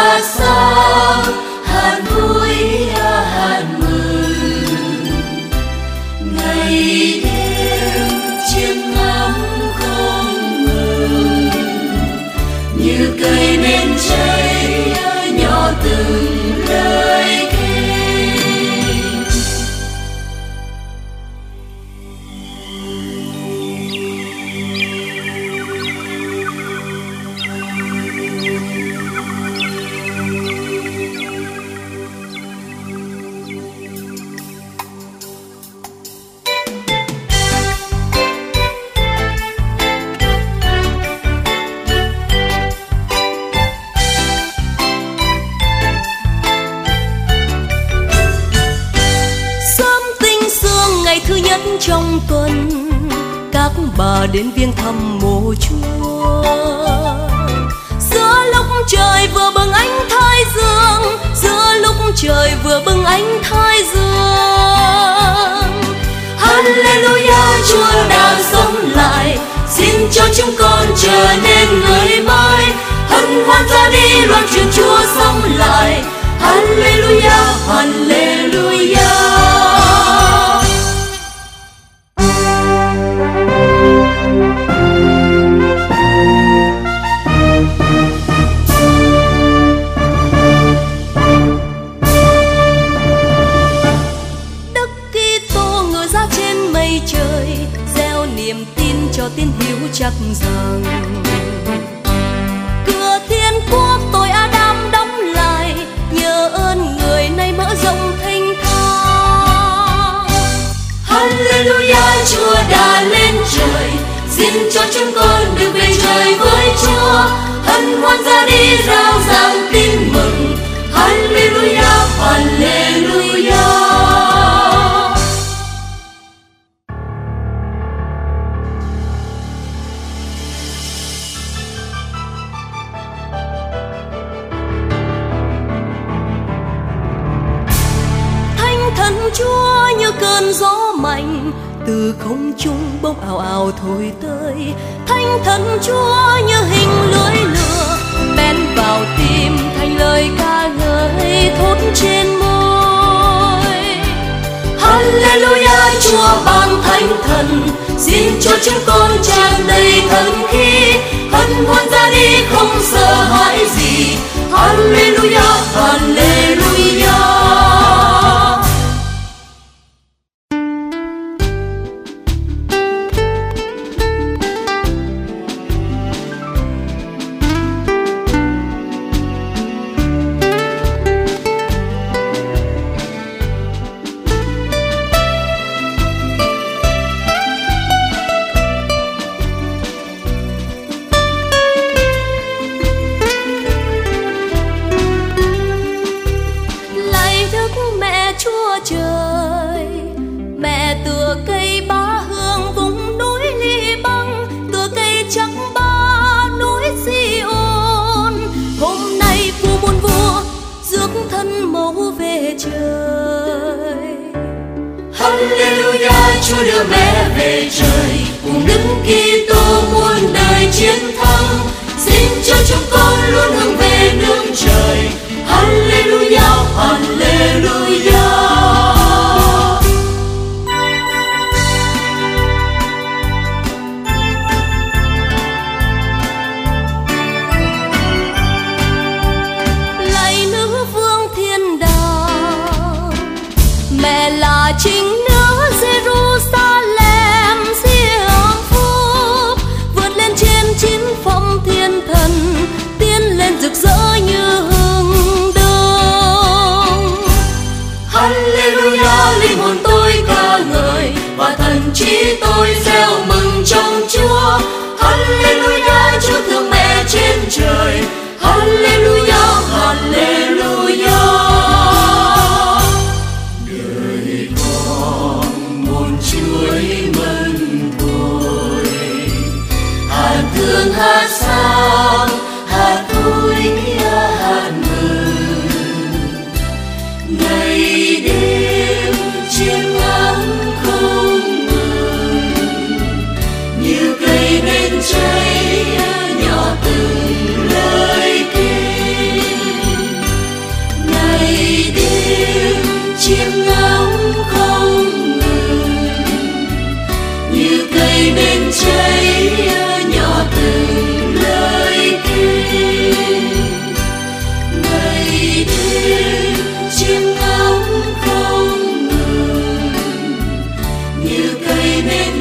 thương sao hạt vui hạt mừng. Ngày đêm chiêm ngắm không ngừng. Như cây nến cháy, nhỏ từng trong tuần, các bà đến viếng thăm mộ chúa. Giữa lúc trời vừa bừng ánh thái dương, giữa lúc trời vừa bừng ánh thái dương. Hallelujah, Chúa đang sống lại. Xin cho chúng con trở nên người mới. Hân hoan ra đi, loan truyền Chúa sống lại. Hallelujah Hallelujah. Ra trên mây trời, gieo niềm tin cho tin hiếu chắc rằng. Cửa thiên quốc tôi Adam đóng lại, nhờ ơn người nay mở rộng thanh thang. Hallelujah, Chúa đã lên trời, xin cho chúng con được về trời với Chúa, hân hoan ra đi ra chúa, như cơn gió mạnh, từ không trung bốc ảo ảo thổi tới. Thánh thần chúa, như hình lưỡi lửa, bén vào tim thành lời ca ngợi thốt trên môi. Hallelujah, Chúa ban thánh thần, xin cho chúng con tràn đầy thần khí. Hân hoan ra đi, không sợ hãi gì. Hallelujah Hallelujah. Alleluia Chúa đưa mẹ về trời. Cùng Đức Kitô muôn đời chiến thắng. Xin cho chúng con luôn hướng về nương trời. Alleluia Alleluia chính và thần trí tôi gieo mầm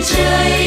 trời